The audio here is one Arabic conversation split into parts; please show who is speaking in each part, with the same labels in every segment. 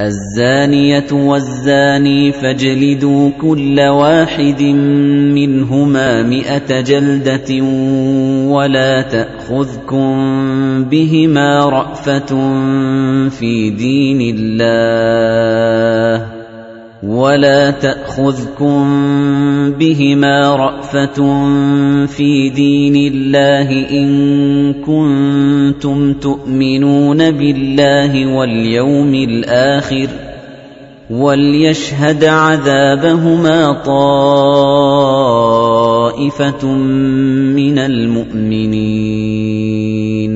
Speaker 1: الزانية والزاني فاجلدوا كل واحد منهما مئة جلدة ولا تأخذكم بهما رأفة في دين الله ولا تاخذكم بهما رافه في دين الله ان كنتم تؤمنون بالله واليوم الاخر وليشهد عذابهما طائفه من المؤمنين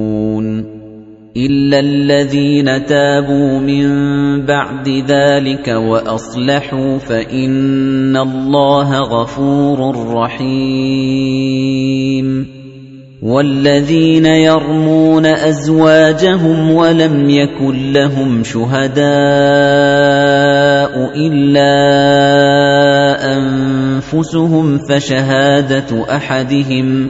Speaker 1: إِلَّا الَّذِينَ تَابُوا مِن بَعْدِ ذَلِكَ وَأَصْلَحُوا فَإِنَّ اللَّهَ غَفُورٌ رَّحِيمٌ وَالَّذِينَ يَرْمُونَ أَزْوَاجَهُمْ وَلَمْ يَكُن لَّهُمْ شُهَدَاءُ إِلَّا أَنفُسُهُمْ فَشَهَادَةُ أَحَدِهِمْ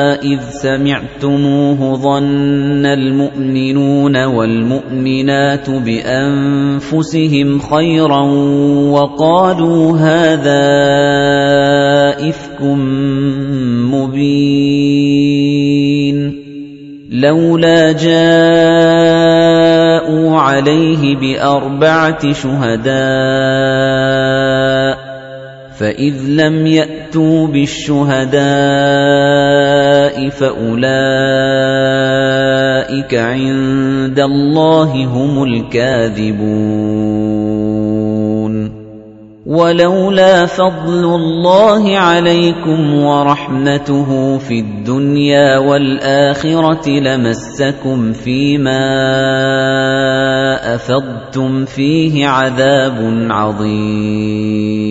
Speaker 1: إِذْ سَمِعْتُمُوهُ ظَنَّ الْمُؤْمِنُونَ وَالْمُؤْمِنَاتُ بِأَنفُسِهِمْ خَيْرًا وَقَالُوا هَذَا إِفْكٌ مُبِينٌ لَوْلَا جَاءُوا عَلَيْهِ بِأَرْبَعَةِ شُهَدَاءَ فَإِذْ لَمْ يَأْتُوا بِالشُّهَدَاءِ فَأُولَئِكَ عِندَ اللَّهِ هُمُ الْكَاذِبُونَ وَلَوْلَا فَضْلُ اللَّهِ عَلَيْكُمْ وَرَحْمَتُهُ فِي الدُّنْيَا وَالْآخِرَةِ لَمَسَّكُمْ فِيمَا أَفَضْتُمْ فِيهِ عَذَابٌ عَظِيمٌ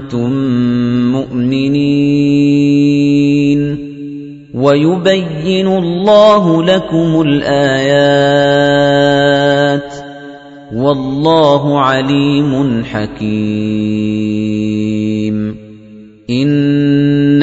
Speaker 1: كُنتُم مُّؤْمِنِينَ وَيُبَيِّنُ اللَّهُ لَكُمُ الْآيَاتِ وَاللَّهُ عَلِيمٌ حَكِيمٌ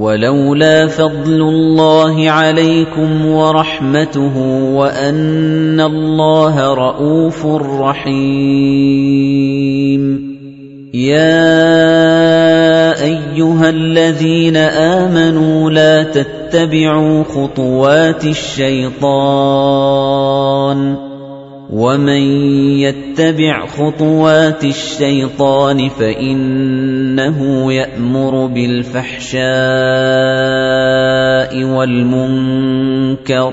Speaker 1: ولولا فضل الله عليكم ورحمته وان الله رؤوف رحيم يا ايها الذين امنوا لا تتبعوا خطوات الشيطان ومن يتبع خطوات الشيطان فانه يأمر بالفحشاء والمنكر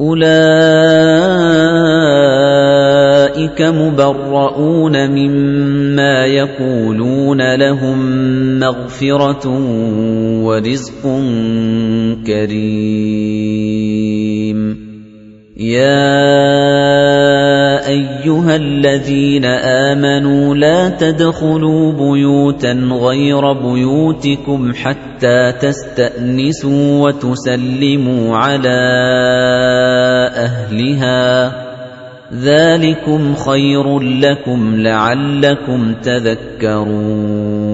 Speaker 1: أُولَئِكَ مُبَرَّؤُونَ مِمَّا يَقُولُونَ لَهُم مَّغْفِرَةٌ وَرِزْقٌ كَرِيمٌ يا ايها الذين امنوا لا تدخلوا بيوتا غير بيوتكم حتى تستأنسوا وتسلموا على اهلها ذلكم خير لكم لعلكم تذكرون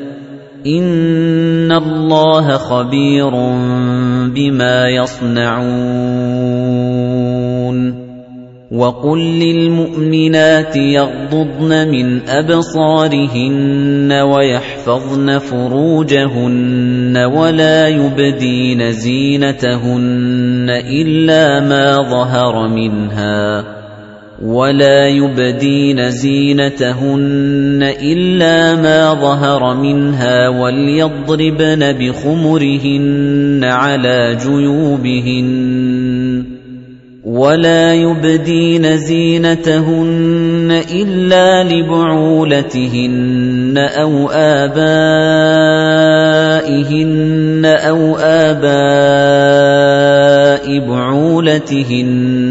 Speaker 1: إِنَّ اللَّهَ خَبِيرٌ بِمَا يَصْنَعُونَ وَقُل لِّلْمُؤْمِنَاتِ يَغْضُضْنَ مِنْ أَبْصَارِهِنَّ وَيَحْفَظْنَ فُرُوجَهُنَّ وَلَا يُبْدِينَ زِينَتَهُنَّ إِلَّا مَا ظَهَرَ مِنْهَا ولا يبدين زينتهن الا ما ظهر منها وليضربن بخمرهن على جيوبهن ولا يبدين زينتهن الا لبعولتهن او ابائهن او اباء بعولتهن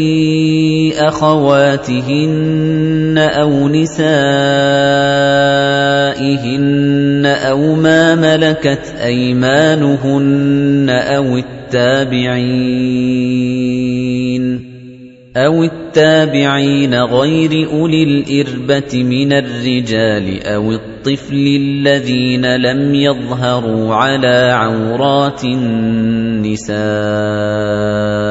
Speaker 1: أَخَوَاتِهِنَّ أَوْ نِسَائِهِنَّ أَوْ مَا مَلَكَتْ أَيْمَانُهُنَّ أَوِ التَّابِعِينَ أَوِ التَّابِعِينَ غَيْرِ أُولِي الْإِرْبَةِ مِنَ الرِّجَالِ أَوِ الطِّفْلِ الَّذِينَ لَمْ يَظْهَرُوا عَلَى عَوْرَاتِ النِّسَاءِ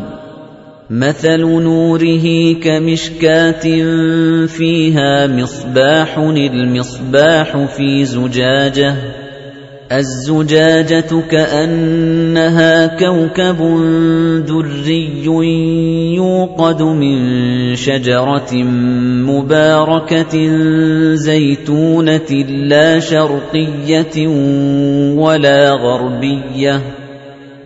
Speaker 1: مَثَلُ نُورِهِ كَمِشْكَاةٍ فِيهَا مِصْبَاحٌ الْمِصْبَاحُ فِي زُجَاجَةٍ الزُّجَاجَةُ كَأَنَّهَا كَوْكَبٌ دُرِّيٌّ يُوقَدُ مِن شَجَرَةٍ مُبَارَكَةٍ زَيْتُونَةٍ لَّا شَرْقِيَّةٍ وَلَا غَرْبِيَّةٍ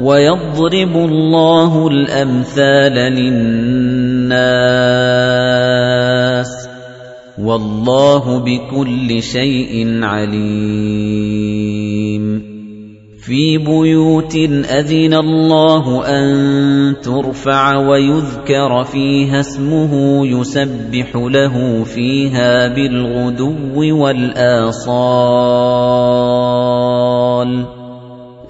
Speaker 1: ويضرب الله الامثال للناس والله بكل شيء عليم في بيوت اذن الله ان ترفع ويذكر فيها اسمه يسبح له فيها بالغدو والاصال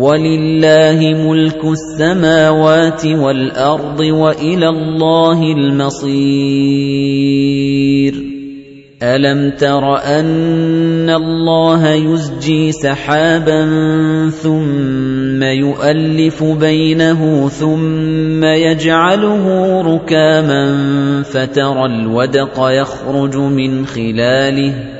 Speaker 1: وَلِلَّهِ مُلْكُ السَّمَاوَاتِ وَالْأَرْضِ وَإِلَى اللَّهِ الْمَصِيرُ أَلَمْ تَرَ أَنَّ اللَّهَ يُزْجِي سَحَابًا ثُمَّ يُؤَلِّفُ بَيْنَهُ ثُمَّ يَجْعَلُهُ رُكَامًا فَتَرَى الْوَدْقَ يَخْرُجُ مِنْ خِلَالِهِ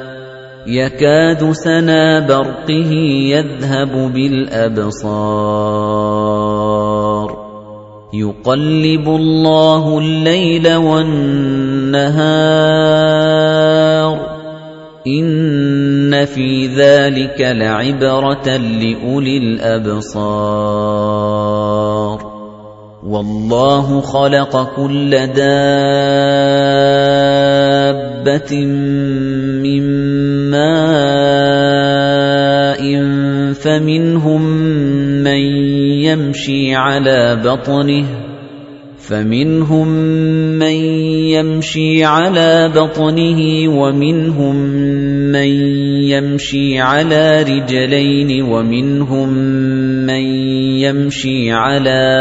Speaker 1: يكاد سنا برقه يذهب بالابصار يقلب الله الليل والنهار ان في ذلك لعبره لاولي الابصار والله خلق كل دابة من ماء فمنهم من يمشي على بطنه فمنهم من يمشي على بطنه ومنهم من يمشي على رجلين ومنهم مَّن يَمْشِي عَلَىٰ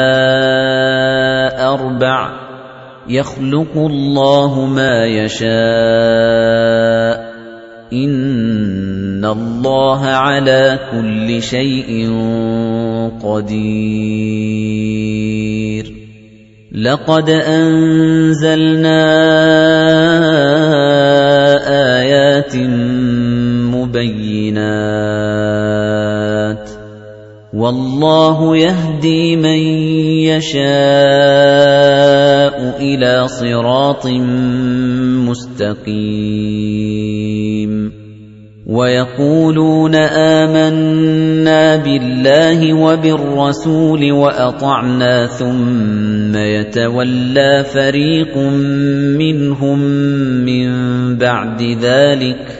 Speaker 1: أَرْبَعٍ يَخْلُقُ اللَّهُ مَا يَشَاءُ إِنَّ اللَّهَ عَلَىٰ كُلِّ شَيْءٍ قَدِيرٌ لَقَدْ أَنزَلْنَا آيَاتٍ مُبَيِّنَاتٍ والله يهدي من يشاء الى صراط مستقيم ويقولون آمنا بالله وبالرسول وأطعنا ثم يتولى فريق منهم من بعد ذلك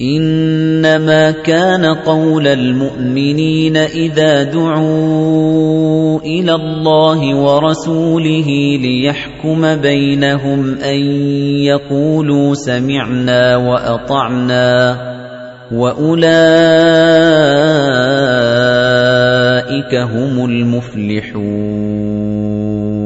Speaker 1: انما كان قول المؤمنين اذا دعوا الى الله ورسوله ليحكم بينهم ان يقولوا سمعنا واطعنا واولئك هم المفلحون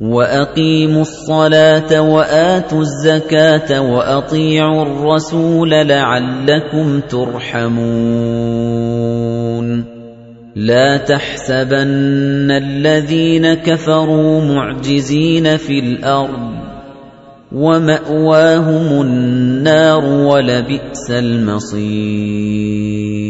Speaker 1: وَأَقِيمُوا الصَّلَاةَ وَآتُوا الزَّكَاةَ وَأَطِيعُوا الرَّسُولَ لَعَلَّكُمْ تُرْحَمُونَ لَا تَحْسَبَنَّ الَّذِينَ كَفَرُوا مُعْجِزِينَ فِي الْأَرْضِ وَمَأْوَاهُمُ النَّارُ وَلَبِئْسَ الْمَصِيرُ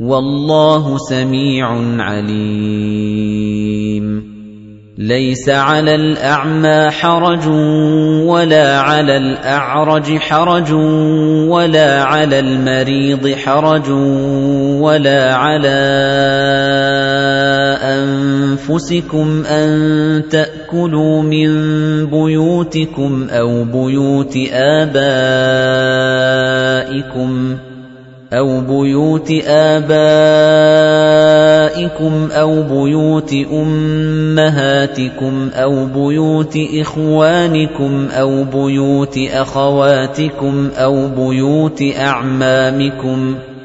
Speaker 1: والله سميع عليم ليس على الاعمى حرج ولا على الاعرج حرج ولا على المريض حرج ولا على انفسكم ان تاكلوا من بيوتكم او بيوت ابائكم أَوْ بُيُوتِ آبَائِكُمْ أَوْ بُيُوتِ أُمَّهَاتِكُمْ أَوْ بُيُوتِ إِخْوَانِكُمْ أَوْ بُيُوتِ أَخَوَاتِكُمْ أَوْ بُيُوتِ أَعْمَامِكُمْ ۖ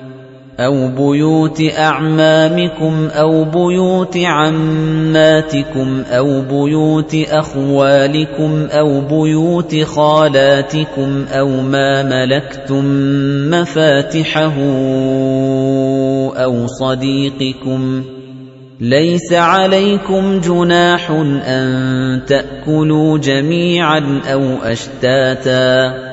Speaker 1: أَوْ بُيُوتِ أَعْمَامِكُمْ أَوْ بُيُوتِ عَمَّاتِكُمْ أَوْ بُيُوتِ أَخْوَالِكُمْ أَوْ بُيُوتِ خَالَاتِكُمْ أَوْ مَا مَلَكْتُمْ مَفَاتِحَهُ أَوْ صَدِيقِكُمْ ۚ لَيْسَ عَلَيْكُمْ جُنَاحٌ أَن تَأْكُلُوا جَمِيعًا أَوْ أَشْتَاتًا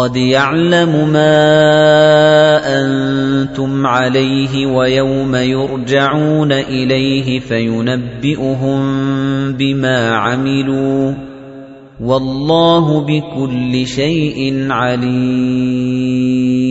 Speaker 1: قد يعلم ما انتم عليه ويوم يرجعون اليه فينبئهم بما عملوا والله بكل شيء عليم